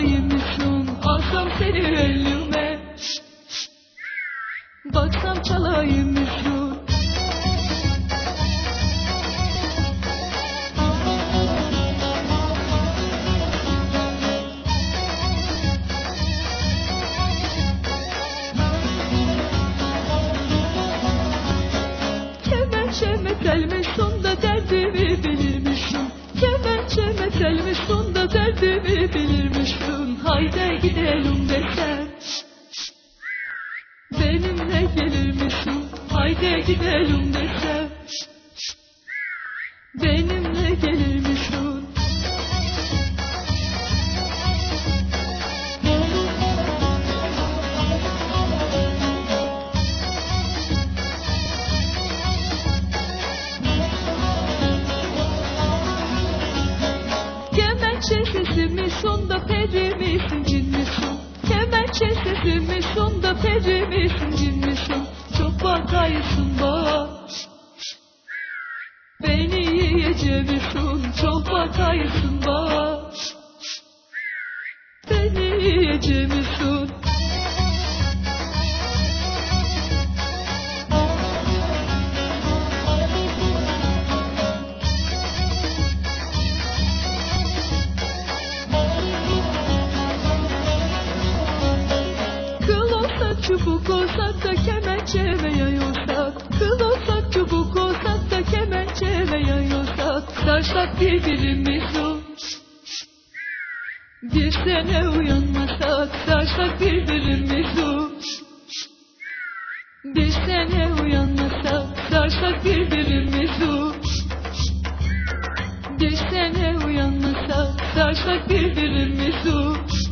çalaymışım Alsam seni elime Baksam çalaymışım Kemençeme telmişsin da derdimi bilirmişim Kemençeme telmişsin da derdimi bilirmişim Haydi gidelim desem Benimle gelir misin? Haydi gidelim desem sonda peri misin cin misin? Kemençe sesimi sonda peri misin cin misin? Çok bakayısın bana Beni yiyeceğimsin çok bakayısın bana çubuk olsak da kemençe ve yayılsak Kıl olsak çubuk olsak da kemençe ve yayılsak Sarsak birbirimizi bir sene uyanmasak sarsak birbirimizi Bir sene uyanmasak sarsak birbirimizi Bir sene uyanmasak sarsak birbirimizi